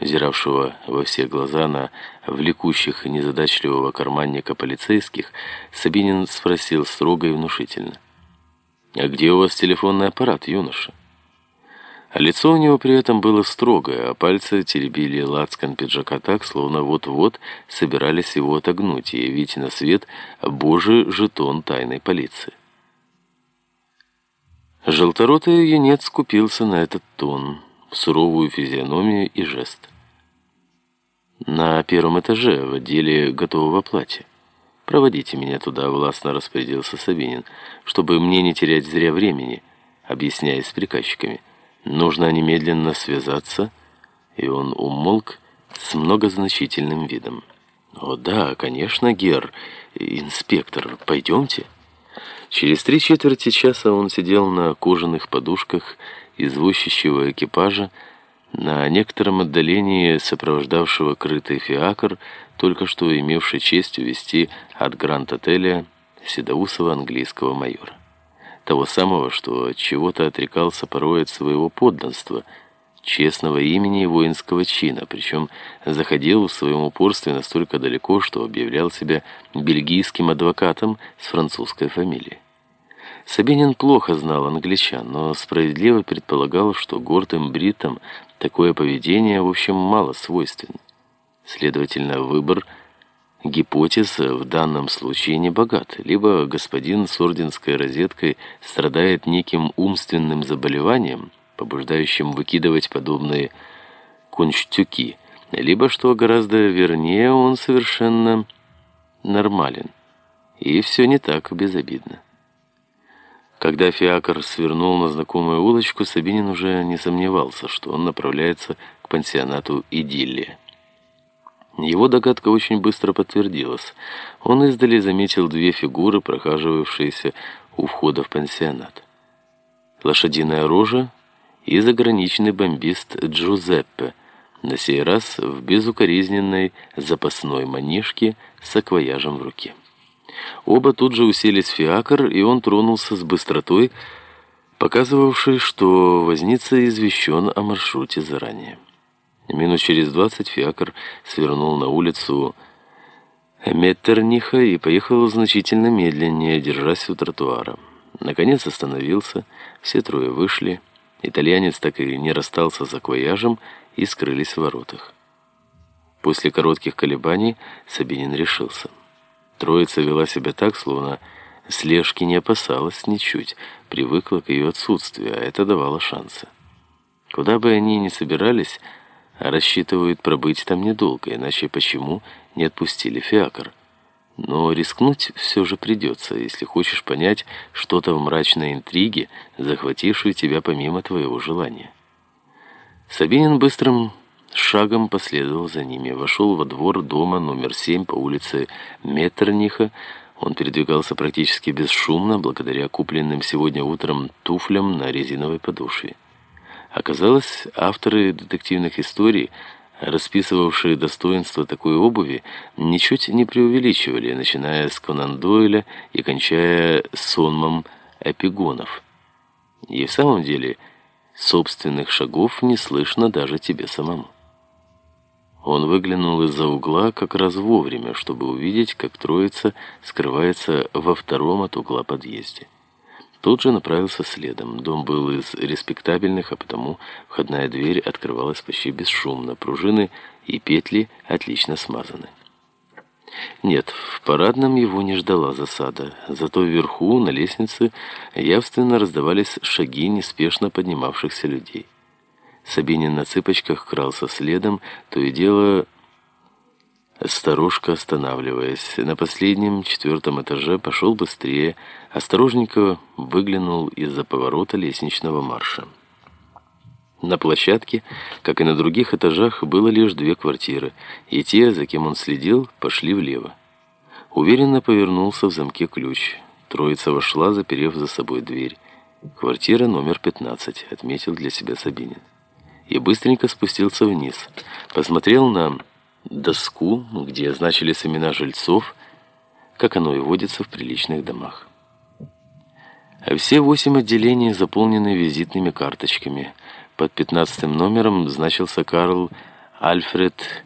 взиравшего во все глаза на влекущих незадачливого карманника полицейских, Сабинин спросил строго и внушительно. «А где у вас телефонный аппарат, юноша?» А лицо у него при этом было строгое, а пальцы теребили лацкан пиджака так, словно вот-вот собирались его отогнуть и явить на свет божий жетон тайной полиции. Желторотый юнец купился на этот тон, суровую физиономию и жест. «На первом этаже, в отделе готового платья. Проводите меня туда», — властно распорядился Сабинин, «чтобы мне не терять зря времени, объясняясь с приказчиками». Нужно немедленно связаться, и он умолк с многозначительным видом. «О да, конечно, Гер, инспектор, пойдемте». Через три четверти часа он сидел на кожаных подушках извозчищего экипажа, на некотором отдалении сопровождавшего крытый фиакр, только что имевший честь увезти от Гранд-отеля седоусого английского майора. Того самого, что чего-то отрекался порой от своего подданства, честного имени и воинского чина, причем заходил в своем упорстве настолько далеко, что объявлял себя бельгийским адвокатом с французской фамилией. Сабинин плохо знал англичан, но справедливо предполагал, что гордым бритам такое поведение, в общем, мало свойственно. Следовательно, выбор – Гипотез в данном случае не богат. Либо господин с орденской розеткой страдает неким умственным заболеванием, побуждающим выкидывать подобные кунштюки, либо, что гораздо вернее, он совершенно нормален. И все не так безобидно. Когда Фиакр свернул на знакомую улочку, Сабинин уже не сомневался, что он направляется к пансионату «Идиллия». Его догадка очень быстро подтвердилась. Он издали заметил две фигуры, прохаживавшиеся у входа в пансионат. Лошадиная рожа и заграничный бомбист Джузеппе, на сей раз в безукоризненной запасной манишке с акваяжем в руке. Оба тут же уселись в фиакр, и он тронулся с быстротой, показывавшей, что возница извещен о маршруте заранее. Минут через двадцать Фиакр свернул на улицу Меттерниха и поехал значительно медленнее, держась у тротуара. Наконец остановился, все трое вышли. Итальянец так и не расстался с акваяжем и скрылись в воротах. После коротких колебаний Сабинин решился. Троица вела себя так, словно слежки не опасалась ничуть, привыкла к ее отсутствию, а это давало шансы. Куда бы они ни собирались, рассчитывают пробыть там недолго, иначе почему не отпустили фиакр? Но рискнуть все же придется, если хочешь понять что-то в мрачной интриге, захватившей тебя помимо твоего желания. Сабинин быстрым шагом последовал за ними, вошел во двор дома номер 7 по улице Меттерниха. Он передвигался практически бесшумно, благодаря купленным сегодня утром туфлям на резиновой подошве. Оказалось, авторы детективных историй, расписывавшие достоинства такой обуви, ничуть не преувеличивали, начиная с Конан Дойля и кончая сонмом эпигонов. И в самом деле, собственных шагов не слышно даже тебе самому. Он выглянул из-за угла как раз вовремя, чтобы увидеть, как троица скрывается во втором от угла подъезде. Тут же направился следом. Дом был из респектабельных, а потому входная дверь открывалась почти бесшумно. Пружины и петли отлично смазаны. Нет, в парадном его не ждала засада. Зато вверху, на лестнице, явственно раздавались шаги неспешно поднимавшихся людей. Сабинин на цыпочках крался следом, то и дело Старушка, останавливаясь, на последнем четвертом этаже пошел быстрее, осторожненько выглянул из-за поворота лестничного марша. На площадке, как и на других этажах, было лишь две квартиры, и те, за кем он следил, пошли влево. Уверенно повернулся в замке ключ. Троица вошла, заперев за собой дверь. «Квартира номер 15», — отметил для себя Сабинин. И быстренько спустился вниз. Посмотрел на доску, где значились имена жильцов, как оно и водится в приличных домах. А все восемь отделений заполнены визитными карточками. Под пятнадцатым номером значился Карл Альфред